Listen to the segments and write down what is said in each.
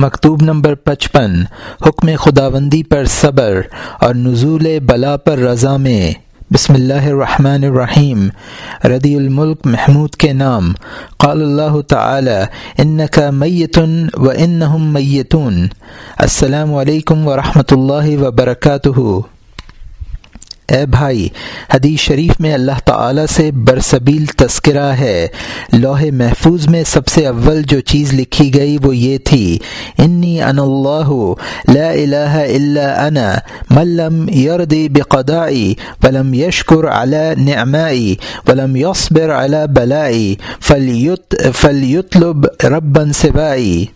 مکتوب نمبر پچپن، حکم خداوندی پر صبر اور نزول بلا پر رضا میں۔ بسم اللہ الرحمن الرحیم۔ ردی الملک محمود کے نام۔ قال اللہ تعالی ان کا میتن و انہم میتون۔ السلام علیکم ورحمۃ اللہ وبرکاتہ۔ اے بھائی، حدیث شریف میں اللہ تعالی سے برسبیل تذکرہ ہے۔ لوح محفوظ میں سب سے اول جو چیز لکھی گئی وہ یہ تھی، انی ان اللہ، لا الہ الا انا ملم یردی بقدائی ولم یشکر علی نعمائی، ولم یصبر علی بلائی، فلیت فلیطلب ربا سوائی۔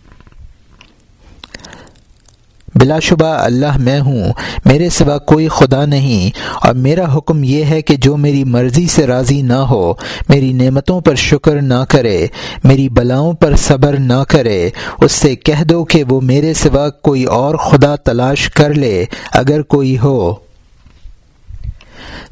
بلا شبہ اللہ میں ہوں، میرے سوا کوئی خدا نہیں۔ اور میرا حکم یہ ہے کہ جو میری مرضی سے راضی نہ ہو، میری نعمتوں پر شکر نہ کرے، میری بلاؤں پر صبر نہ کرے، اس سے کہہ دو کہ وہ میرے سوا کوئی اور خدا تلاش کر لے، اگر کوئی ہو۔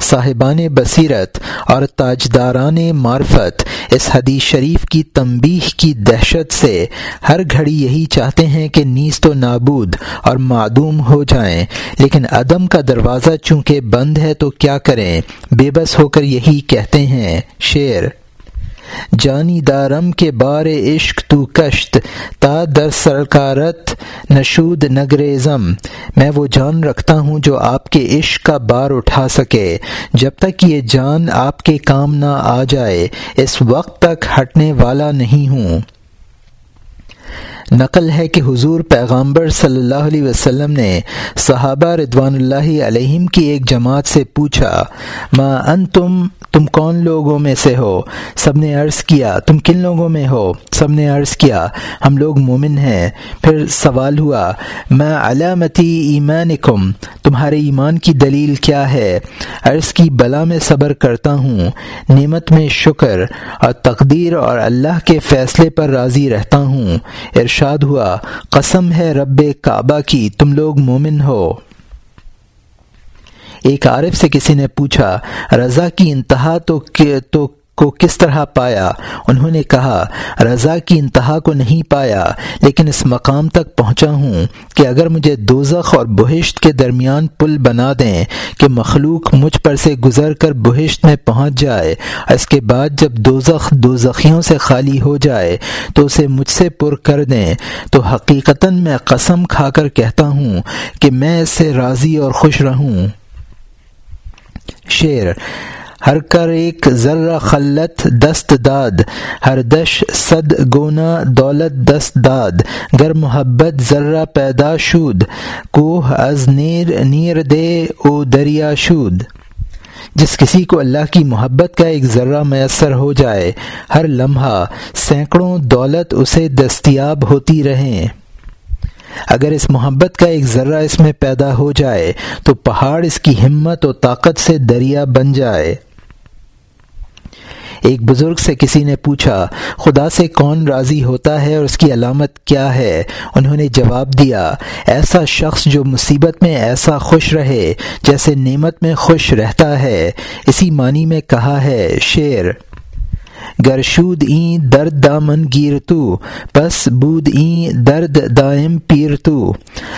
صاحبان بصیرت اور تاجداران معرفت اس حدیث شریف کی تنبیہ کی دہشت سے ہر گھڑی یہی چاہتے ہیں کہ نیز تو نابود اور معدوم ہو جائیں۔ لیکن عدم کا دروازہ چونکہ بند ہے تو کیا کریں؟ بے بس ہو کر یہی کہتے ہیں، شعر۔ جانی دارم کے بار عشق تو کشت، تا در سرکارت نشود نگریزم میں وہ جان رکھتا ہوں جو آپ کے عشق کا بار اٹھا سکے۔ جب تک یہ جان آپ کے کام نہ آ جائے، اس وقت تک ہٹنے والا نہیں ہوں۔ نقل ہے کہ حضور پیغامبر صلی اللہ علیہ وسلم نے صحابہ ردوان اللہ علیہم کی ایک جماعت سے پوچھا، ما ان تم کون لوگوں میں سے ہو؟ سب نے عرض کیا، تم کن لوگوں میں ہو؟ سب نے عرض کیا، ہم لوگ مومن ہیں۔ پھر سوال ہوا میں علامتی ایمان تمہارے ایمان کی دلیل کیا ہے؟ عرض کی بلا میں صبر کرتا ہوں، نعمت میں شکر اور تقدیر اور اللہ کے فیصلے پر راضی رہتا ہوں۔ ارشاد ہوا، قسم ہے رب کعبہ کی، تم لوگ مومن ہو۔ ایک عارف سے کسی نے پوچھا، رضا کی انتہا تو تو کو کس طرح پایا؟ انہوں نے کہا، رضا کی انتہا کو نہیں پایا، لیکن اس مقام تک پہنچا ہوں کہ اگر مجھے دوزخ اور بہشت کے درمیان پل بنا دیں کہ مخلوق مجھ پر سے گزر کر بہشت میں پہنچ جائے، اس کے بعد جب دوزخ دوزخیوں سے خالی ہو جائے تو اسے مجھ سے پر کر دیں، تو حقیقتاً میں قسم کھا کر کہتا ہوں کہ میں اس سے راضی اور خوش رہوں۔ شعر، ہر کر ایک ذرہ خلت دست داد، ہر دش صد گونا دولت دست داد، گر محبت ذرہ پیدا شود، کوہ از نیر نیر دے او دریا شود۔ جس کسی کو اللہ کی محبت کا ایک ذرہ میسر ہو جائے، ہر لمحہ سینکڑوں دولت اسے دستیاب ہوتی رہیں۔ اگر اس محبت کا ایک ذرہ اس میں پیدا ہو جائے تو پہاڑ اس کی ہمت و طاقت سے دریا بن جائے۔ ایک بزرگ سے کسی نے پوچھا، خدا سے کون راضی ہوتا ہے اور اس کی علامت کیا ہے؟ انہوں نے جواب دیا، ایسا شخص جو مصیبت میں ایسا خوش رہے، جیسے نعمت میں خوش رہتا ہے۔ اسی معنی میں کہا ہے شعر گرشود این درد دامن گیر تو، پس بود این درد دائم پیر تو۔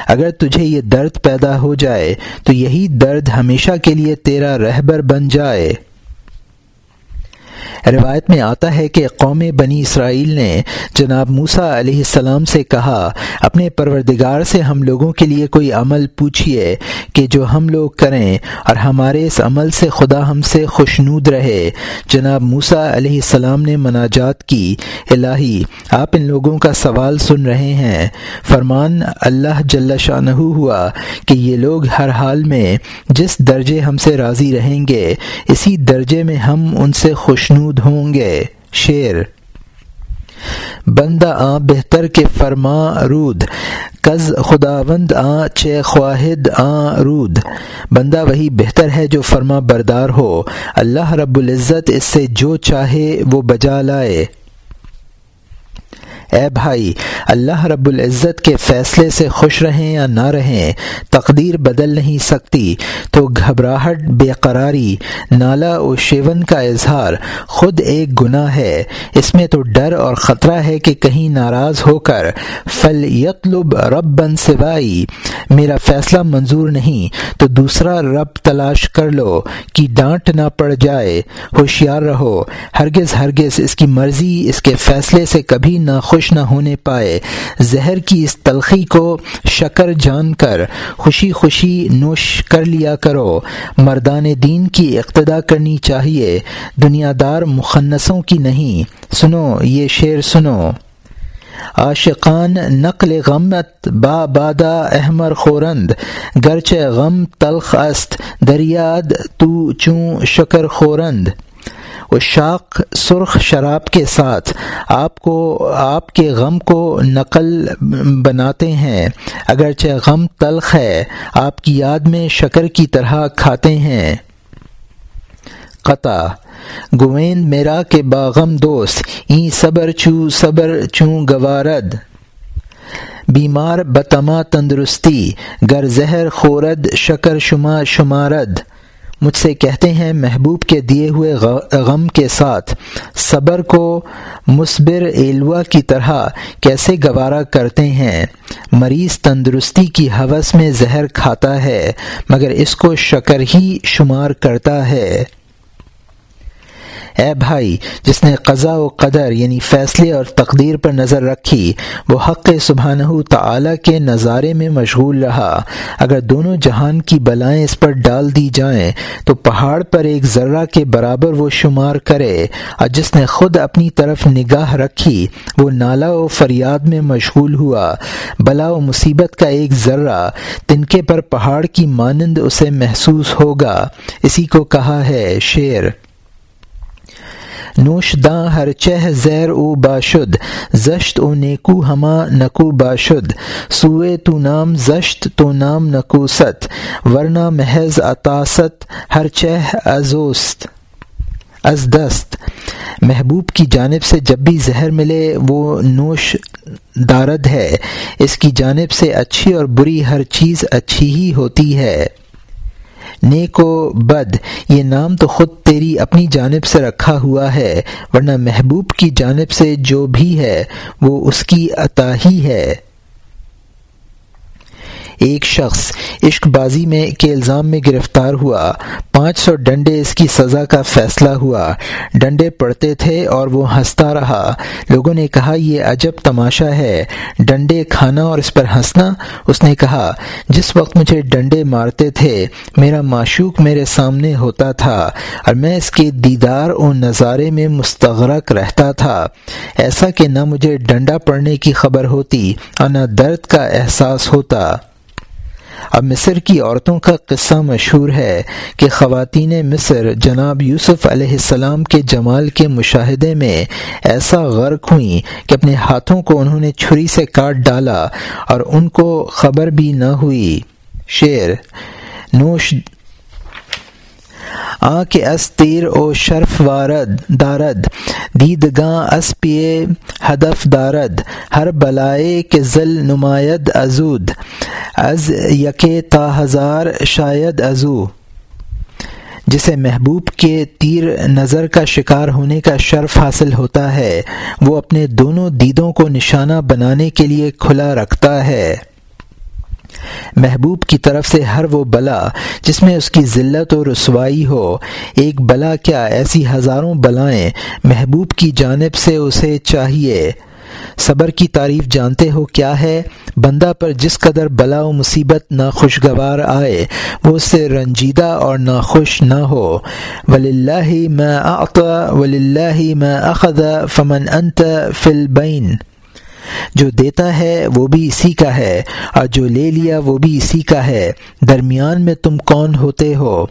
اگر تجھے یہ درد پیدا ہو جائے، تو یہی درد ہمیشہ کے لیے تیرا رہبر بن جائے۔ روایت میں آتا ہے کہ قوم بنی اسرائیل نے جناب موسا علیہ السلام سے کہا، اپنے پروردگار سے ہم لوگوں کے لیے کوئی عمل پوچھیے کہ جو ہم لوگ کریں اور ہمارے اس عمل سے خدا ہم سے خوشنود رہے۔ جناب موسا علیہ السلام نے مناجات کی۔ الہی، آپ ان لوگوں کا سوال سن رہے ہیں۔ فرمان اللہ جل شاہ ہوا کہ یہ لوگ ہر حال میں جس درجے ہم سے راضی رہیں گے، اسی درجے میں ہم ان سے خوشنود ہوں گے۔ شعر۔ بندہ آ، بہتر کے فرما رود۔ کز خداوند آ، چے خواہد آ، رود۔ بندہ وہی بہتر ہے جو فرما بردار ہو۔ اللہ رب العزت اس سے جو چاہے وہ بجا لائے۔ اے بھائی، اللہ رب العزت کے فیصلے سے خوش رہیں یا نہ رہیں، تقدیر بدل نہیں سکتی۔ تو گھبراہٹ، بے قراری، نالا و شیون کا اظہار خود ایک گناہ ہے۔ اس میں تو ڈر اور خطرہ ہے کہ کہیں ناراض ہو کر۔ فل یطلب رب بن سوائی میرا فیصلہ منظور نہیں۔ تو دوسرا رب تلاش کر لو کہ ڈانٹ نہ پڑ جائے۔ ہوشیار رہو۔ ہرگز ہرگز اس کی مرضی، اس کے فیصلے سے کبھی نہ خوش خوش نہ ہونے پائے۔ زہر کی اس تلخی کو شکر جان کر، خوشی خوشی نوش کر لیا کرو۔ مردان دین کی اقتدا کرنی چاہیے۔ دنیا دار مخنصوں کی نہیں۔ سنو، یہ شعر سنو۔ عاشقان نقل غمت با بادا احمر خورند۔ گرچہ غم تلخ است، دریاد تو چوں شکر خورند۔ وہ شاق سرخ شراب کے ساتھ آپ کو آپ کے غم کو نقل بناتے ہیں۔ اگرچہ غم تلخ ہے، آپ کی یاد میں شکر کی طرح کھاتے ہیں۔ قطع، گویند میرا کے باغم دوست این صبر چو صبر چوں گوارد۔ بیمار بتما تندرستی، گر زہر خورد شکر شما شمارد۔ مجھ سے کہتے ہیں، محبوب کے دیے ہوئے غم کے ساتھ، صبر کو مصبر ایلوا کی طرح کیسے گوارا کرتے ہیں؟ مریض تندرستی کی حوث میں زہر کھاتا ہے، مگر اس کو شکر ہی شمار کرتا ہے۔ اے بھائی، جس نے قضا و قدر یعنی فیصلے اور تقدیر پر نظر رکھی، وہ حق سبحانہ تعالی کے نظارے میں مشغول رہا۔ اگر دونوں جہان کی بلائیں اس پر ڈال دی جائیں، تو پہاڑ پر ایک ذرہ کے برابر وہ شمار کرے۔ اور جس نے خود اپنی طرف نگاہ رکھی، وہ نالا و فریاد میں مشغول ہوا۔ بلا و مصیبت کا ایک ذرہ تنکے پر پہاڑ کی مانند اسے محسوس ہوگا۔ اسی کو کہا ہے شعر نوش داں ہر چہ زیر او باشد زشت او نیکو ہما نکو باشد سوئے تو نام زشت، تو نام نکوست ورنہ محض عطاست ہر چہ ازوست از دست۔ محبوب کی جانب سے جب بھی زہر ملے، وہ نوش دارد ہے۔ اس کی جانب سے اچھی اور بری ہر چیز اچھی ہی ہوتی ہے۔ نیک و بد، یہ نام تو خود تیری اپنی جانب سے رکھا ہوا ہے، ورنہ محبوب کی جانب سے جو بھی ہے، وہ اس کی عطا ہی ہے۔ ایک شخص عشق بازی میں کے الزام میں گرفتار ہوا۔ پانچ سو ڈنڈے اس کی سزا کا فیصلہ ہوا۔ ڈنڈے پڑتے تھے اور وہ ہنستا رہا۔ لوگوں نے کہا، یہ عجب تماشا ہے۔ ڈنڈے کھانا اور اس پر ہنسنا؟ اس نے کہا، جس وقت مجھے ڈنڈے مارتے تھے، میرا معشوق میرے سامنے ہوتا تھا اور میں اس کے دیدار اور نظارے میں مستغرق رہتا تھا۔ ایسا کہ نہ مجھے ڈنڈا پڑنے کی خبر ہوتی، اور نہ درد کا احساس ہوتا۔ اب مصر کی عورتوں کا قصہ مشہور ہے کہ خواتین مصر جناب یوسف علیہ السلام کے جمال کے مشاہدے میں ایسا غرق ہوئیں کہ اپنے ہاتھوں کو انہوں نے چھری سے کاٹ ڈالا اور ان کو خبر بھی نہ ہوئی۔ شعر، نوش آ کے اس تیر او شرف وارد دارد، دیدگاں اس پیے ہدف دارد، ہر بلائے کے ذل نمایت ازود، از یک تا ہزار شاید ازو۔ جسے محبوب کے تیر نظر کا شکار ہونے کا شرف حاصل ہوتا ہے، وہ اپنے دونوں دیدوں کو نشانہ بنانے کے لیے کھلا رکھتا ہے۔ محبوب کی طرف سے ہر وہ بلا جس میں اس کی ذلت و رسوائی ہو، ایک بلا کیا ایسی ہزاروں بلائیں محبوب کی جانب سے اسے چاہیے؟ صبر کی تعریف جانتے ہو کیا ہے؟ بندہ پر جس قدر بلا و مصیبت ناخوشگوار آئے، وہ اس سے رنجیدہ اور ناخوش نہ ہو۔ ولی اللہ میں آتا ولی اللہ میں اخذ فمن انت فل بین جو دیتا ہے وہ بھی اسی کا ہے، اور جو لے لیا وہ بھی اسی کا ہے۔ درمیان میں تم کون ہوتے ہو؟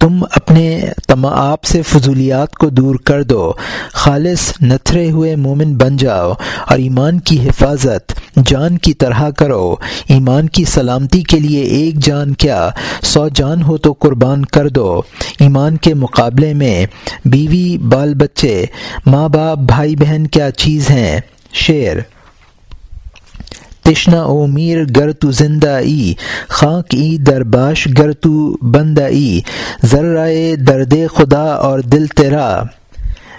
تم اپنے تم آپ سے فضولیات کو دور کر دو۔ خالص نتھرے ہوئے مومن بن جاؤ، اور ایمان کی حفاظت، جان کی طرح کرو۔ ایمان کی سلامتی کے لیے ایک جان کیا، سو جان ہو تو قربان کر دو۔ ایمان کے مقابلے میں بیوی، بال بچے، ماں باپ، بھائی بہن کیا چیز ہیں؟ شعر۔ تشنا او میر گر تو زندہ ای، خاک ای درباش گر تو بندہ ای ذرائے درد خدا اور دل تیرا۔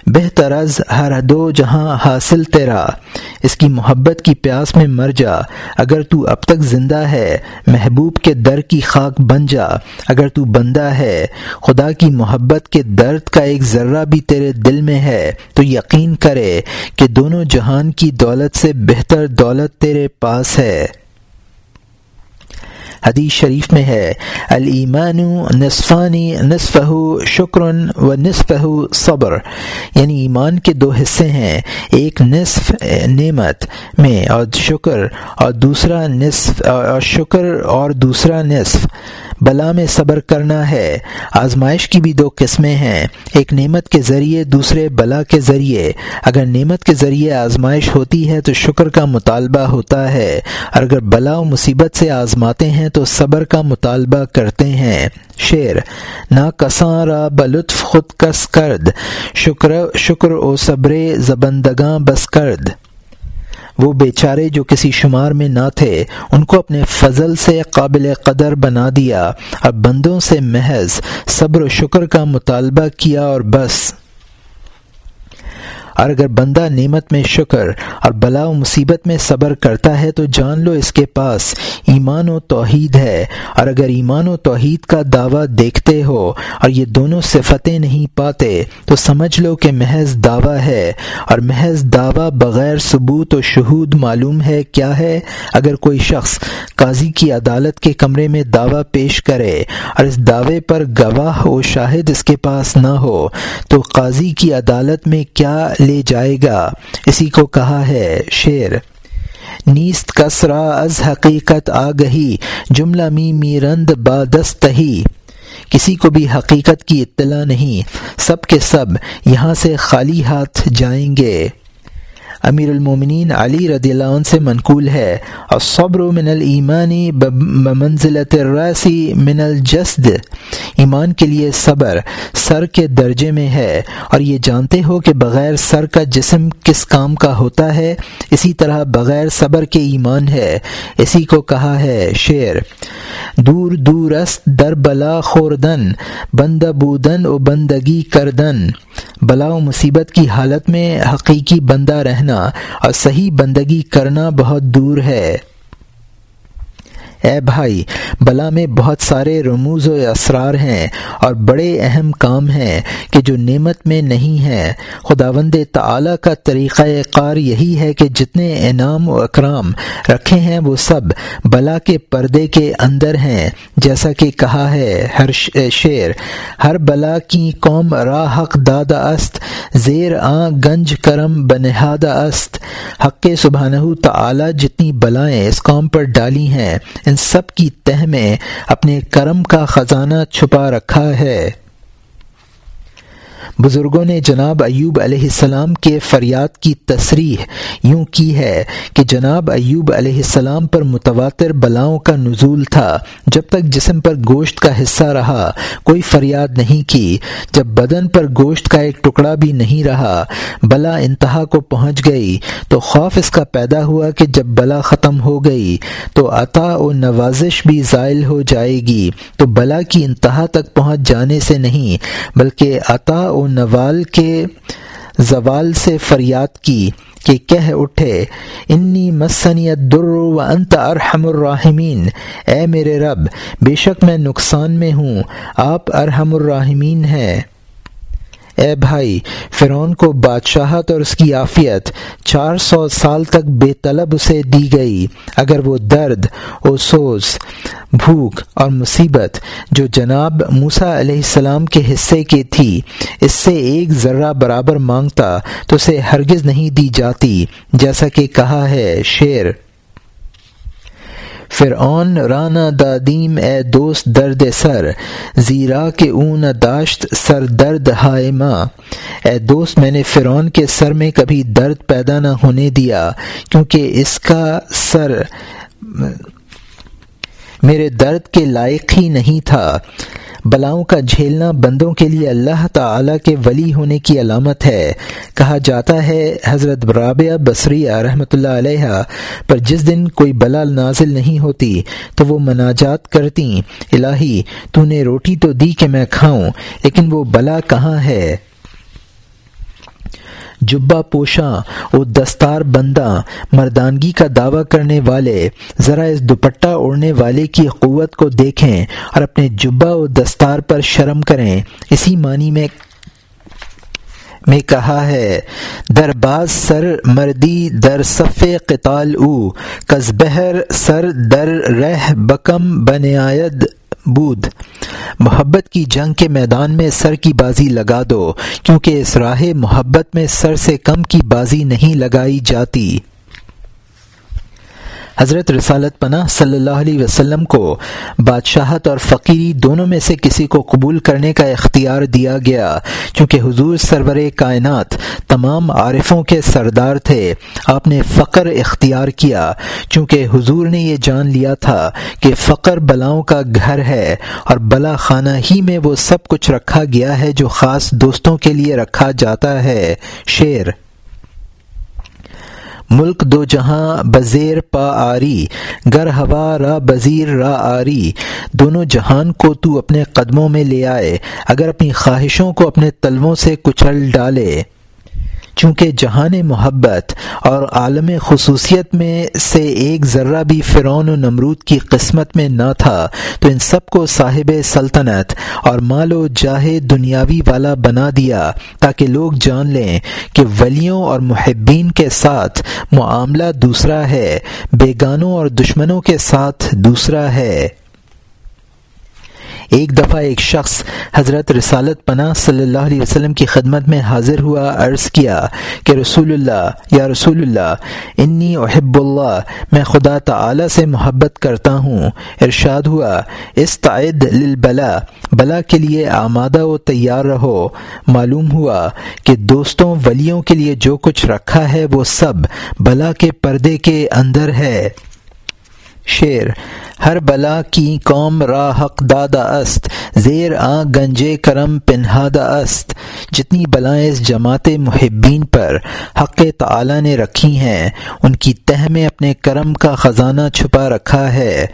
بہتر از ہر دو جہاں حاصل تیرا، اس کی محبت کی پیاس میں مر جا۔ اگر تو اب تک زندہ ہے، محبوب کے در کی خاک بن جا۔ اگر تو بندہ ہے، خدا کی محبت کے درد کا ایک ذرہ بھی تیرے دل میں ہے، تو یقین کرے کہ دونوں جہان کی دولت سے بہتر دولت تیرے پاس ہے۔ حدیث شریف میں ہے المان نصفانی نصف شکر و نصف صبر۔ یعنی ایمان کے دو حصے ہیں، ایک نصف نعمت میں اور شکر، اور دوسرا نصف، اور شکر اور دوسرا نصف۔ بلا میں صبر کرنا ہے، آزمائش کی بھی دو قسمیں ہیں۔ ایک نعمت کے ذریعے، دوسرے بلا کے ذریعے۔ اگر نعمت کے ذریعے آزمائش ہوتی ہے تو شکر کا مطالبہ ہوتا ہے۔ اور اگر بلا و مصیبت سے آزماتے ہیں تو صبر کا مطالبہ کرتے ہیں۔ شعر نہ کساں را بلطف خود کس کرد، شکر شکر او صبر زبندگاں بس کرد۔ وہ بیچارے جو کسی شمار میں نہ تھے، ان کو اپنے فضل سے قابل قدر بنا دیا۔ اور بندوں سے محض صبر و شکر کا مطالبہ کیا اور بس۔ اور اگر بندہ نعمت میں شکر اور بلا و مصیبت میں صبر کرتا ہے تو جان لو اس کے پاس ایمان و توحید ہے۔ اور اگر ایمان و توحید کا دعویٰ دیکھتے ہو اور یہ دونوں صفتیں نہیں پاتے تو سمجھ لو کہ محض دعویٰ ہے۔ اور محض دعویٰ بغیر ثبوت و شہود معلوم ہے کیا ہے؟ اگر کوئی شخص قاضی کی عدالت کے کمرے میں دعویٰ پیش کرے اور اس دعوے پر گواہ و شاہد اس کے پاس نہ ہو تو قاضی کی عدالت میں کیا لے جائے گا۔ اسی کو کہا ہے شعر۔ نیست کسرا از حقیقت آگہی جملہ می میرند بادستہی کسی کو بھی حقیقت کی اطلاع نہیں، سب کے سب یہاں سے خالی ہاتھ جائیں گے۔ امیر المومنین علی رضی اللہ عنہ سے منقول ہے۔ اور صبر من المانی منزلت الراسی من الجسد۔ ایمان کے لیے صبر سر کے درجے میں ہے۔ اور یہ جانتے ہو کہ بغیر سر کا جسم کس کام کا ہوتا ہے؟ اسی طرح بغیر صبر کے ایمان ہے۔ اسی کو کہا ہے شعر۔ دور دور است در بلا خوردن بند بودن و بندگی کردن۔ بلا و مصیبت کی حالت میں حقیقی بندہ رہنا اور صحیح بندگی کرنا بہت دور ہے۔ اے بھائی، بلا میں بہت سارے رموز و اسرار ہیں اور بڑے اہم کام ہیں کہ جو نعمت میں نہیں ہیں۔ خداوند تعالی کا طریقہ کار یہی ہے کہ جتنے انعام و اکرام رکھے ہیں وہ سب بلا کے پردے کے اندر ہیں۔ جیسا کہ کہا ہے ہر شعر، ہر بلا کی قوم راہ حق دادا است، زیر آ گنج کرم بنہادہ است۔ حق سبحانہ تعالی جتنی بلائیں اس قوم پر ڈالی ہیں، ان سب کی تہ میں اپنے کرم کا خزانہ چھپا رکھا ہے۔ بزرگوں نے جناب ایوب علیہ السلام کے فریاد کی تصریح یوں کی ہے کہ جناب ایوب علیہ السلام پر متواتر بلاؤں کا نزول تھا۔ جب تک جسم پر گوشت کا حصہ رہا، کوئی فریاد نہیں کی۔ جب بدن پر گوشت کا ایک ٹکڑا بھی نہیں رہا، بلا انتہا کو پہنچ گئی، تو خوف اس کا پیدا ہوا کہ جب بلا ختم ہو گئی، تو عطا و نوازش بھی زائل ہو جائے گی۔ تو بلا کی انتہا تک پہنچ جانے سے نہیں، بلکہ عطا و نوال کے زوال سے فریاد کی کہ کہہ اٹھے، انی مسنیت در و انت ارحم الراحمین. اے میرے رب، بے شک میں نقصان میں ہوں، آپ ارحم الراحمین ہیں۔ اے بھائی، فرعون کو بادشاہت اور اس کی عافیت چار سو سال تک بے طلب اسے دی گئی۔ اگر وہ درد و سوز بھوک اور مصیبت جو جناب موسا علیہ السلام کے حصے کی تھی، اس سے ایک ذرہ برابر مانگتا تو اسے ہرگز نہیں دی جاتی، جیسا کہ کہا ہے شعر۔ فرعون، رانا دادیم، اے دوست درد سر، زیرا کے اون داشت سر درد ہائے ماں۔ اے دوست، میں نے فرعون کے سر میں کبھی درد پیدا نہ ہونے دیا، کیونکہ اس کا سر میرے درد کے لائق ہی نہیں تھا۔ بلاؤں کا جھیلنا بندوں کے لیے اللہ تعالی کے ولی ہونے کی علامت ہے۔ کہا جاتا ہے، حضرت رابعہ بصریہ رحمۃ اللہ علیہ پر جس دن کوئی بلا نازل نہیں ہوتی تو وہ مناجات کرتی الہی، تو نے روٹی تو دی کہ میں کھاؤں، لیکن وہ بلا کہاں ہے؟ جبا پوشاں و دستار بندہ مردانگی کا دعویٰ کرنے والے، ذرا اس دوپٹہ اڑنے والے کی قوت کو دیکھیں اور اپنے جبا و دستار پر شرم کریں۔ اسی معنی میں میں کہا ہے، در باز سر مردی در صف قتال او، کز بہر سر در رہ بکم بنیاد بود محبت کی جنگ کے میدان میں سر کی بازی لگا دو، کیونکہ اس راہ محبت میں سر سے کم کی بازی نہیں لگائی جاتی۔ حضرت رسالت پناہ صلی اللہ علیہ وسلم کو بادشاہت اور فقیری دونوں میں سے کسی کو قبول کرنے کا اختیار دیا گیا کیونکہ حضور سرور کائنات تمام عارفوں کے سردار تھے۔ آپ نے فقر اختیار کیا، چونکہ حضور نے یہ جان لیا تھا کہ فقر بلاؤں کا گھر ہے اور بلا خانہ ہی میں وہ سب کچھ رکھا گیا ہے جو خاص دوستوں کے لیے رکھا جاتا ہے۔ شعر ملک دو جہاں بزیر پا آری، گر ہوا را بزیر را آری۔ دونوں جہان کو تو اپنے قدموں میں لے آئے، اگر اپنی خواہشوں کو اپنے تلووں سے کچل ڈالے۔ چونکہ جہان محبت اور عالم خصوصیت میں سے ایک ذرہ بھی فرعون و نمرود کی قسمت میں نہ تھا، تو ان سب کو صاحب سلطنت اور مال و جاہ دنیاوی والا بنا دیا تاکہ لوگ جان لیں کہ ولیوں اور محبین کے ساتھ معاملہ دوسرا ہے، بیگانوں اور دشمنوں کے ساتھ دوسرا ہے۔ ایک دفعہ ایک شخص حضرت رسالت پناہ صلی اللہ علیہ وسلم کی خدمت میں حاضر ہوا، عرض کیا کہ رسول اللہ، یا رسول اللہ، انی احب اللہ، میں خدا تعالی سے محبت کرتا ہوں۔ ارشاد ہوا، استعد للبلا بلا کے لیے آمادہ و تیار رہو۔ معلوم ہوا کہ دوستوں، ولیوں کے لیے جو کچھ رکھا ہے وہ سب بلا کے پردے کے اندر ہے۔ شعر، ہر بلا کی قوم را حق دادا است، زیر آ گنجے کرم پنہادا است۔ جتنی بلائیں اس جماعت محبین پر حق تعالی نے رکھی ہیں، ان کی تہ میں اپنے کرم کا خزانہ چھپا رکھا ہے۔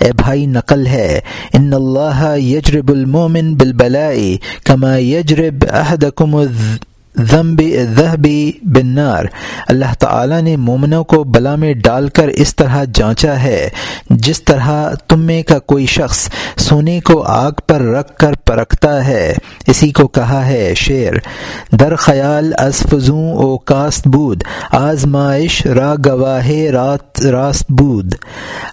اے بھائی نقل ہے، ان اللہ یجرب المومن بالبلائی کما یجرب احدکم ذنب ذہبی بنار اللہ تعالی نے مومنوں کو بلا میں ڈال کر اس طرح جانچا ہے۔ جس طرح تم میں کا کوئی شخص سونے کو آگ پر رکھ کر پرکھتا ہے، اسی کو کہا ہے شعر۔ در خیال از فضوں او کاست بود، آزمائش را گواہ رات راست بود۔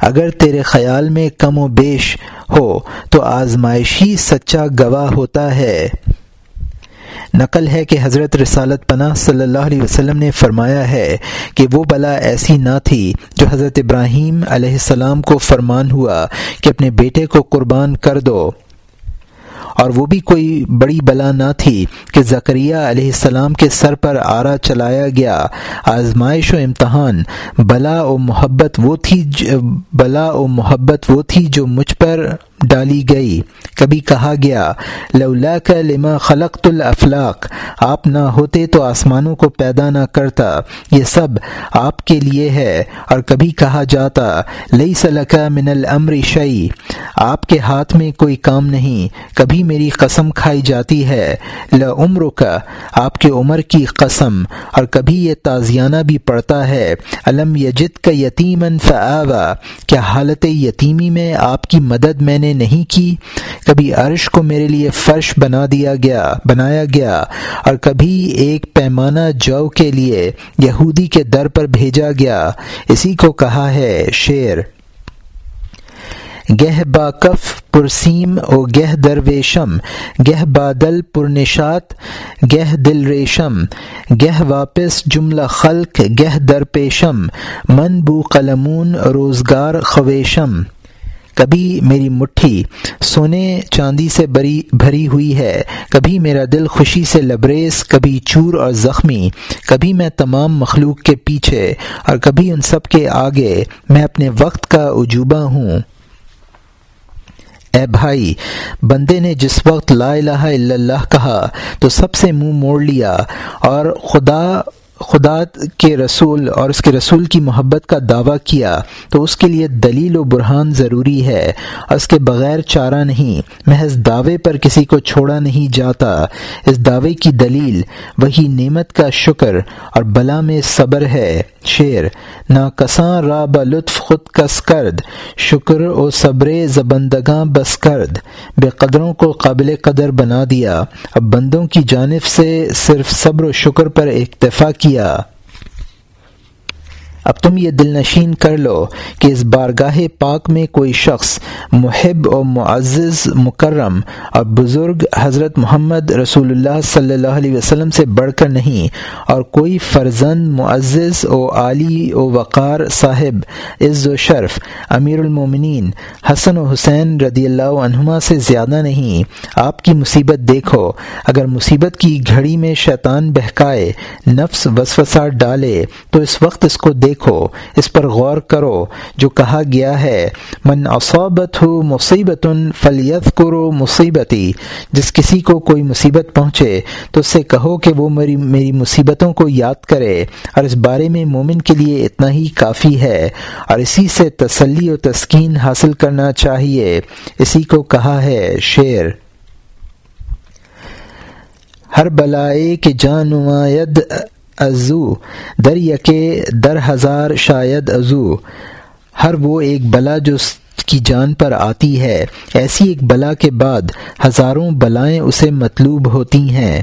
اگر تیرے خیال میں کم و بیش ہو، تو آزمائش ہی سچا گواہ ہوتا ہے۔ نقل ہے کہ حضرت رسالت پناہ صلی اللہ علیہ وسلم نے فرمایا ہے کہ وہ بلا ایسی نہ تھی جو حضرت ابراہیم علیہ السلام کو فرمان ہوا کہ اپنے بیٹے کو قربان کر دو۔ اور وہ بھی کوئی بڑی بلا نہ تھی کہ زکریہ علیہ السلام کے سر پر آرا چلایا گیا۔ آزمائش و امتحان، بلا و محبت وہ تھی بلا و محبت وہ تھی جو مجھ پر ڈالی گئی۔ کبھی کہا گیا لولا کا لما خلقت الافلاق آپ نہ ہوتے تو آسمانوں کو پیدا نہ کرتا۔ یہ سب آپ کے لیے ہے۔ اور کبھی کہا جاتا لئی سلکا من الامر شعی آپ کے ہاتھ میں کوئی کام نہیں، کبھی میری قسم کھائی جاتی ہے۔ لعمر کا آپ کے عمر کی قسم۔ اور کبھی یہ تازیانہ بھی پڑتا ہے۔ علم یجد کا یتیمن فآوا کیا حالت یتیمی میں آپ کی مدد میں نے نے نہیں کی، کبھی عرش کو میرے لیے فرش بنا دیا گیا، بنایا گیا، اور کبھی ایک پیمانہ جو کے لیے یہودی کے در پر بھیجا گیا۔ اسی کو کہا ہے شعر۔ گہ با کف پرسیم او گہ درویشم، گہ بادل پرنشات، گہ دل ریشم، گہ واپس جملہ خلق، گہ در پیشم، من بو قلمون روزگار خویشم۔ کبھی میری مٹھی سونے چاندی سے بری بھری ہوئی ہے، کبھی میرا دل خوشی سے لبریز، کبھی چور اور زخمی، کبھی میں تمام مخلوق کے پیچھے اور کبھی ان سب کے آگے میں اپنے وقت کا عجوبہ ہوں۔ اے بھائی، بندے نے جس وقت لا الہ الا اللہ کہا تو سب سے منہ موڑ لیا اور خدا خدا کے رسول اور اس کے رسول کی محبت کا دعویٰ کیا تو اس کے لیے دلیل و برہان ضروری ہے۔ اور اس کے بغیر چارہ نہیں، محض دعوے پر کسی کو چھوڑا نہیں جاتا۔ اس دعوے کی دلیل وہی نعمت کا شکر اور بلا میں صبر ہے۔ شعر نہ کساں را لطف خود کس کرد، شکر و صبر زبندگاں بس کرد۔ بے قدروں کو قابل قدر بنا دیا۔ اب بندوں کی جانب سے صرف صبر و شکر پر اکتفا کیا۔ کیا اب تم یہ دل نشین کر لو کہ اس بارگاہ پاک میں کوئی شخص محب و معزز، مکرم اور بزرگ حضرت محمد رسول اللہ صلی اللہ علیہ وسلم سے بڑھ کر نہیں اور کوئی فرزند، معزز و عالی و وقار صاحب، عز و شرف، امیر المومنین، حسن و حسین رضی اللہ عنہما سے زیادہ نہیں۔ آپ کی مصیبت دیکھو، اگر مصیبت کی گھڑی میں شیطان بہکائے، نفس وسوسہ ڈالے، تو اس وقت اس کو دیکھ دیکھو، اس پر غور کرو، جو کہا گیا ہے، من اصابت ہو مصیبت فلیت کرو مصیبتی جس کسی کو کوئی مصیبت پہنچے، تو اس سے کہو کہ وہ میری میری مصیبتوں کو یاد کرے۔ اور اس بارے میں مومن کے لیے اتنا ہی کافی ہے۔ اور اسی سے تسلی و تسکین حاصل کرنا چاہیے۔ اسی کو کہا ہے شعر۔ ہر بلائے کے جان ازو در یکے در ہزار شاید ازو۔ ہر وہ ایک بلا جو کی جان پر آتی ہے، ایسی ایک بلا کے بعد ہزاروں بلائیں اسے مطلوب ہوتی ہیں۔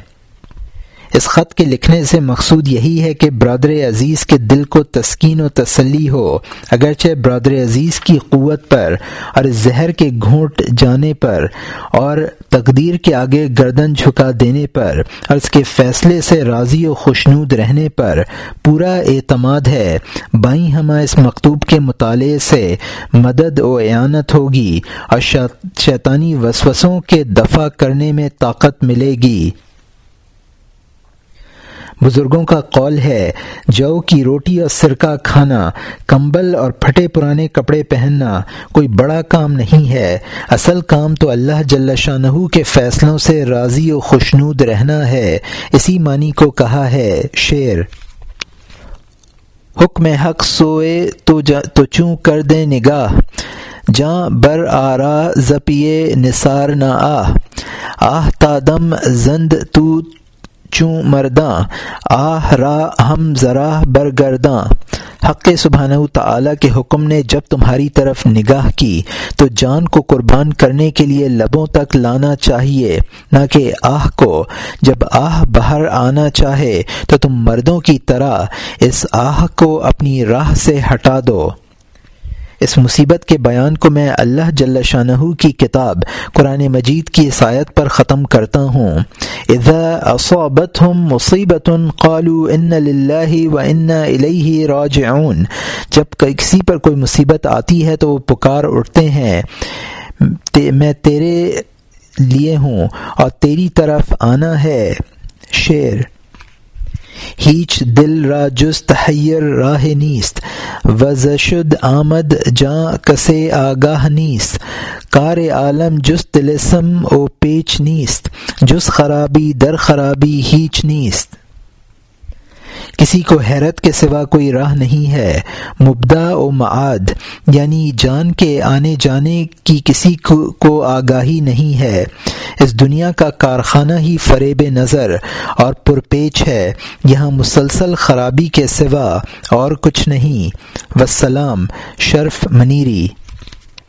اس خط کے لکھنے سے مقصود یہی ہے کہ برادر عزیز کے دل کو تسکین و تسلی ہو۔ اگرچہ برادر عزیز کی قوت پر اور زہر کے گھونٹ جانے پر اور تقدیر کے آگے گردن جھکا دینے پر اور اس کے فیصلے سے راضی و خوشنود رہنے پر پورا اعتماد ہے، بائیں ہمہ اس مکتوب کے مطالعے سے مدد و اعانت ہوگی اور شیطانی وسوسوں کے دفع کرنے میں طاقت ملے گی۔ بزرگوں کا قول ہے جو کی روٹی اور سرکہ کھانا کمبل اور پھٹے پرانے کپڑے پہننا کوئی بڑا کام نہیں ہے۔ اصل کام تو اللہ جل شاہ کے فیصلوں سے راضی و خوشنود رہنا ہے۔ اسی معنی کو کہا ہے شعر۔ حکم حق سوئے تو, تو چوں کر دے نگاہ۔ جاں بر آرا زپیے نثار نہ آہ۔ آہ تادم زند تو چوں مرداں، آہ را ہم ذرا برگرداں۔ حق سبحانہ تعالی کے حکم نے جب تمہاری طرف نگاہ کی، تو جان کو قربان کرنے کے لیے لبوں تک لانا چاہیے، نہ کہ آہ کو۔ جب آہ باہر آنا چاہے، تو تم مردوں کی طرح اس آہ کو اپنی راہ سے ہٹا دو۔ اس مصیبت کے بیان کو میں اللہ جل شاہ کی کتاب قرآن مجید کی عیسائیت پر ختم کرتا ہوں۔ اذا اصابتهم مصیبت قالوا ان للہ و انا الیہ راجعون۔ جب کسی پر کوئی مصیبت آتی ہے تو وہ پکار اٹھتے ہیں میں تیرے لیے ہوں اور تیری طرف آنا ہے شعر ہیچ دل را جز تحیر راه نیست وزشد آمد جاں کسے آگاہ نیست۔ کار عالم جز تلسم او پیچ نیست، جز خرابی در خرابی هیچ نیست۔ کسی کو حیرت کے سوا کوئی راہ نہیں ہے۔ مبدا و معاد یعنی جان کے آنے جانے کی کسی کو آگاہی نہیں ہے۔ اس دنیا کا کارخانہ ہی فریب نظر اور پرپیچ ہے۔ یہاں مسلسل خرابی کے سوا اور کچھ نہیں۔ وسلام شرف منیری۔